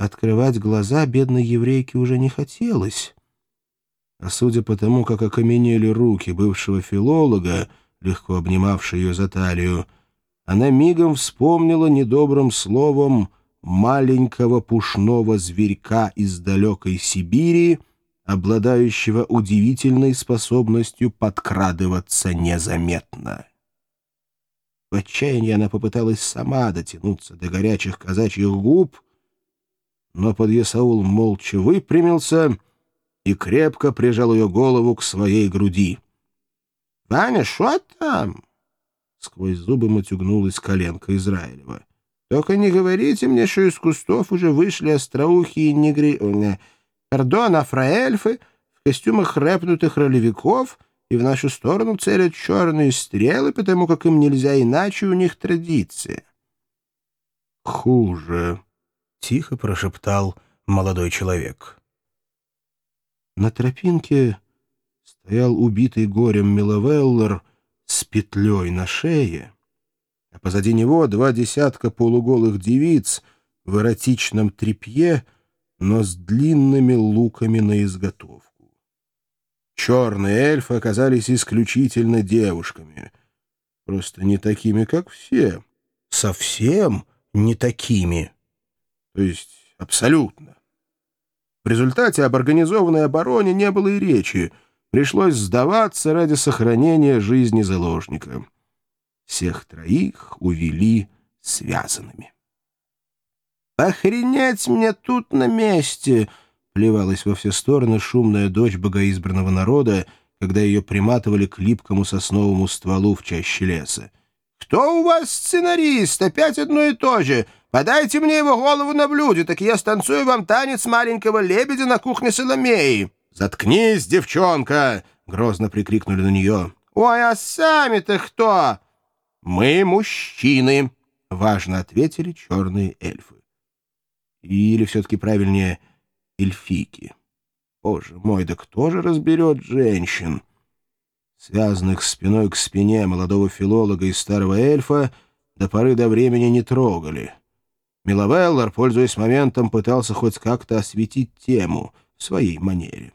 Открывать глаза бедной еврейке уже не хотелось. А судя по тому, как окаменели руки бывшего филолога, легко обнимавшей ее за талию, она мигом вспомнила недобрым словом маленького пушного зверька из далекой Сибири, обладающего удивительной способностью подкрадываться незаметно. В отчаянии она попыталась сама дотянуться до горячих казачьих губ — но подъясаул молча выпрямился и крепко прижал ее голову к своей груди. — Ваня, что там? — сквозь зубы матюгнулась коленка Израилева. — Только не говорите мне, что из кустов уже вышли остроухие негри... Э, пардон, афроэльфы в костюмах рэпнутых ролевиков и в нашу сторону целят черные стрелы, потому как им нельзя иначе, у них традиция. — Хуже, — тихо прошептал молодой человек. На тропинке стоял убитый горем Миловеллер с петлей на шее, а позади него два десятка полуголых девиц в эротичном тряпье, но с длинными луками на изготовку. Черные эльфы оказались исключительно девушками. Просто не такими, как все. Совсем не такими. То есть абсолютно. В результате об организованной обороне не было и речи. Пришлось сдаваться ради сохранения жизни заложника. Всех троих увели связанными. «Охренеть мне тут на месте!» — плевалась во все стороны шумная дочь богоизбранного народа, когда ее приматывали к липкому сосновому стволу в чаще леса. «Кто у вас сценарист? Опять одно и то же!» Подайте мне его голову на блюде, так я станцую вам танец маленького лебедя на кухне Соломеи». «Заткнись, девчонка!» — грозно прикрикнули на нее. «Ой, а сами-то кто?» «Мы мужчины», — важно ответили черные эльфы. Или все-таки правильнее эльфики. Боже мой, да кто же разберет женщин? Связанных спиной к спине молодого филолога и старого эльфа до поры до времени не трогали. Миловеллар, пользуясь моментом, пытался хоть как-то осветить тему в своей манере.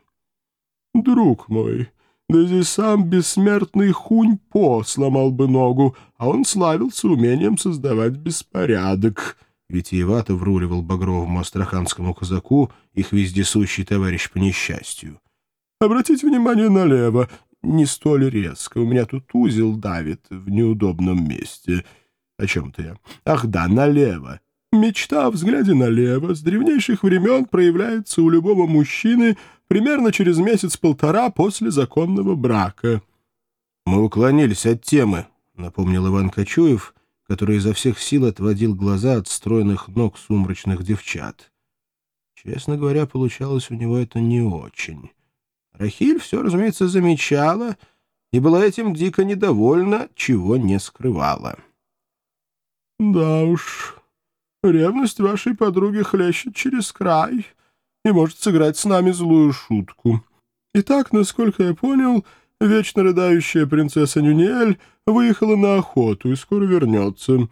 «Друг мой, да здесь сам бессмертный Хунь-По сломал бы ногу, а он славился умением создавать беспорядок», — витиевато вруливал багровому астраханскому казаку их вездесущий товарищ по несчастью. «Обратите внимание налево, не столь резко, у меня тут узел давит в неудобном месте. О чем-то я? Ах да, налево. Мечта, взгляде налево, с древнейших времен проявляется у любого мужчины примерно через месяц-полтора после законного брака. «Мы уклонились от темы», — напомнил Иван Кочуев, который изо всех сил отводил глаза от стройных ног сумрачных девчат. Честно говоря, получалось у него это не очень. Рахиль все, разумеется, замечала и была этим дико недовольна, чего не скрывала. «Да уж», Ревность вашей подруги хлещет через край и может сыграть с нами злую шутку. Итак, насколько я понял, вечно рыдающая принцесса Нюниэль выехала на охоту и скоро вернется.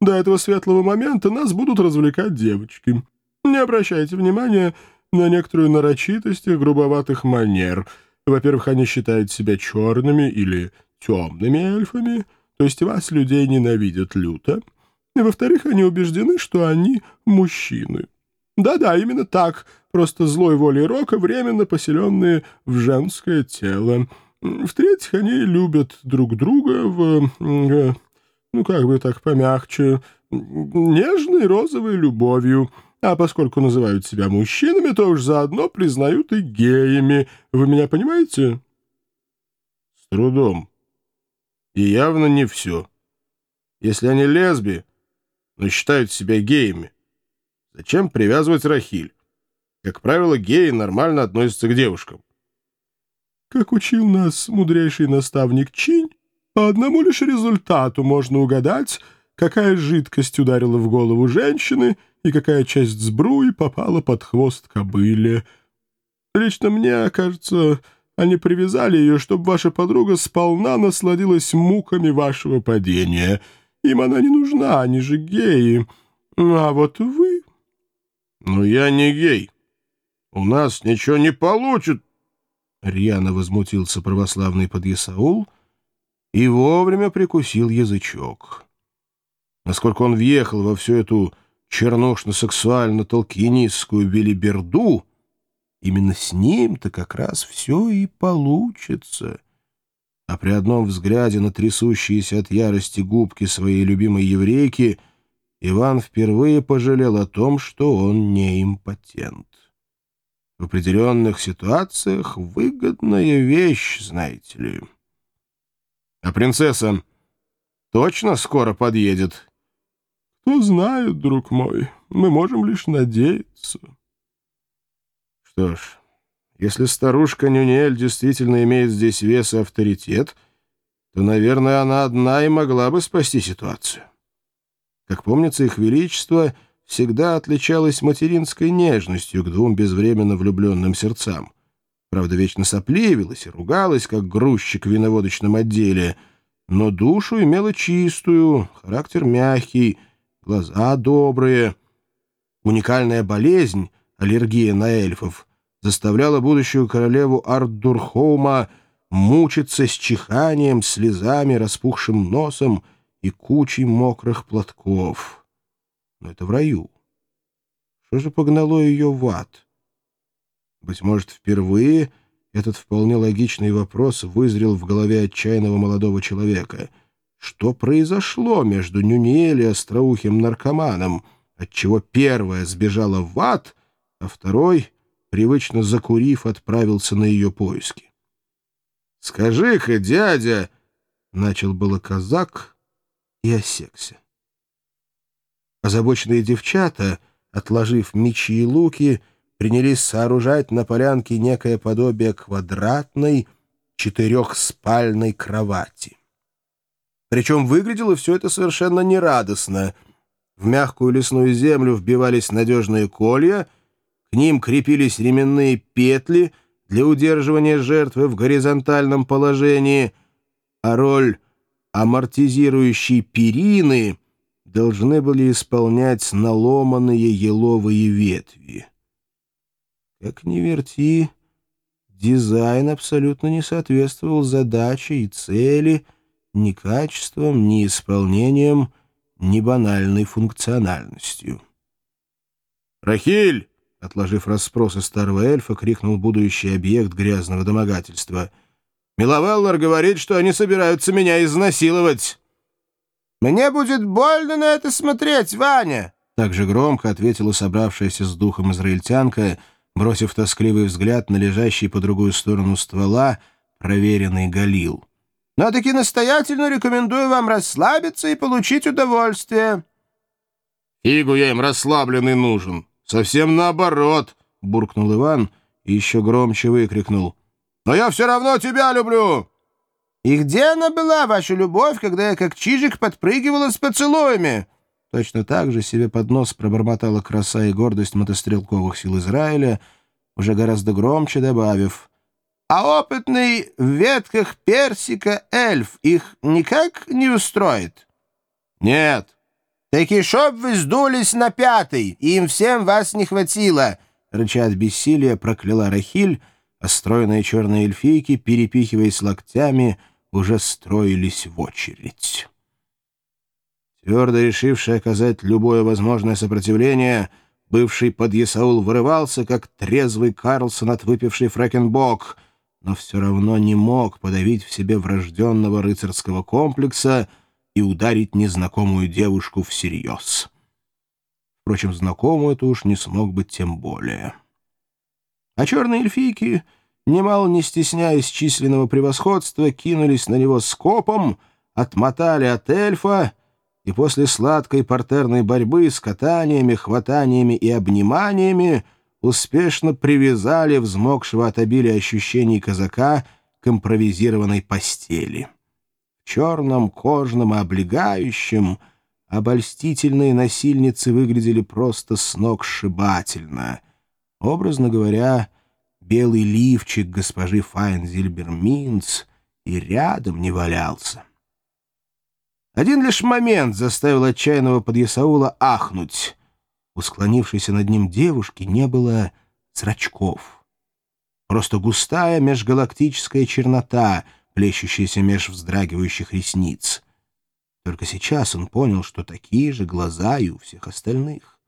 До этого светлого момента нас будут развлекать девочки. Не обращайте внимания на некоторую нарочитость и грубоватых манер. Во-первых, они считают себя черными или темными эльфами, то есть вас, людей, ненавидят люто — и, во-вторых, они убеждены, что они мужчины. Да-да, именно так, просто злой волей Рока, временно поселенные в женское тело. В-третьих, они любят друг друга в... ну, как бы так помягче, нежной розовой любовью. А поскольку называют себя мужчинами, то уж заодно признают и геями. Вы меня понимаете? С трудом. И явно не все. Если они лесби, но считают себя геями. Зачем привязывать Рахиль? Как правило, геи нормально относятся к девушкам. Как учил нас мудрейший наставник Чинь, по одному лишь результату можно угадать, какая жидкость ударила в голову женщины и какая часть сбруи попала под хвост кобыле. Лично мне кажется, они привязали ее, чтобы ваша подруга сполна насладилась муками вашего падения — им она не нужна, они же геи. А вот вы... «Но я не гей. У нас ничего не получит!» Рьяно возмутился православный подъясаул и вовремя прикусил язычок. Насколько он въехал во всю эту чернушно-сексуально-толкинистскую белиберду, именно с ним-то как раз все и получится. А при одном взгляде на трясущиеся от ярости губки своей любимой еврейки Иван впервые пожалел о том, что он не импотент. В определенных ситуациях выгодная вещь, знаете ли. А принцесса точно скоро подъедет? Кто знает, друг мой, мы можем лишь надеяться. Что ж, если старушка Нюнель действительно имеет здесь вес и авторитет, то, наверное, она одна и могла бы спасти ситуацию. Как помнится, их величество — всегда отличалась материнской нежностью к двум безвременно влюбленным сердцам. Правда, вечно сопливилась и ругалась, как грузчик в виноводочном отделе, но душу имела чистую, характер мягкий, глаза добрые. Уникальная болезнь, аллергия на эльфов, заставляла будущую королеву Ардурхоума мучиться с чиханием, слезами, распухшим носом и кучей мокрых платков но это в раю. Что же погнало ее в ад? Быть может, впервые этот вполне логичный вопрос вызрел в голове отчаянного молодого человека. Что произошло между Нюниэль и остроухим наркоманом, отчего первая сбежала в ад, а второй, привычно закурив, отправился на ее поиски? «Скажи-ка, дядя!» — начал было казак и осекся. Озабоченные девчата, отложив мечи и луки, принялись сооружать на полянке некое подобие квадратной четырехспальной кровати. Причем выглядело все это совершенно нерадостно. В мягкую лесную землю вбивались надежные колья, к ним крепились ременные петли для удерживания жертвы в горизонтальном положении, а роль амортизирующей перины — должны были исполнять наломанные еловые ветви. Как ни верти, дизайн абсолютно не соответствовал задаче и цели, ни качеством, ни исполнением, ни банальной функциональностью. «Рахиль!» — отложив расспросы старого эльфа, крикнул будущий объект грязного домогательства. «Миловеллар говорит, что они собираются меня изнасиловать!» «Мне будет больно на это смотреть, Ваня!» Так же громко ответила собравшаяся с духом израильтянка, бросив тоскливый взгляд на лежащий по другую сторону ствола проверенный Галил. «Но таки настоятельно рекомендую вам расслабиться и получить удовольствие». «Фигу я им расслабленный нужен. Совсем наоборот!» — буркнул Иван и еще громче выкрикнул. «Но я все равно тебя люблю!» «И где она была, ваша любовь, когда я как чижик подпрыгивала с поцелуями?» Точно так же себе под нос пробормотала краса и гордость мотострелковых сил Израиля, уже гораздо громче добавив. «А опытный в ветках персика эльф их никак не устроит?» «Нет». «Таки чтоб вы сдулись на пятый, им всем вас не хватило!» Рыча от бессилия прокляла Рахиль, а стройные черные эльфийки, перепихиваясь локтями, — уже строились в очередь. Твердо решивший оказать любое возможное сопротивление, бывший подъясаул вырывался, как трезвый Карлсон от выпивший Фрэкенбок, но все равно не мог подавить в себе врожденного рыцарского комплекса и ударить незнакомую девушку всерьез. Впрочем, знакомую это уж не смог быть тем более. А черные эльфийки немало не стесняясь численного превосходства, кинулись на него скопом, отмотали от эльфа и после сладкой партерной борьбы с катаниями, хватаниями и обниманиями успешно привязали взмокшего от обилия ощущений казака к импровизированной постели. Черном, кожном и облегающем обольстительные насильницы выглядели просто с ног сшибательно. Образно говоря, белый лифчик госпожи Файнзильбер-Минц и рядом не валялся. Один лишь момент заставил отчаянного подъясаула ахнуть. у склонившейся над ним девушки не было зрачков. Просто густая межгалактическая чернота, плещущаяся меж вздрагивающих ресниц. Только сейчас он понял, что такие же глаза и у всех остальных.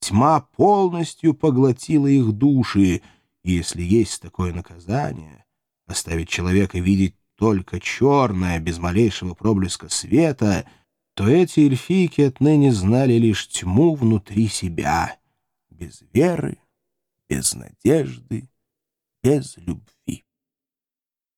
Тьма полностью поглотила их души, и если есть такое наказание, оставить человека видеть только черное, без малейшего проблеска света, то эти эльфийки отныне знали лишь тьму внутри себя, без веры, без надежды, без любви.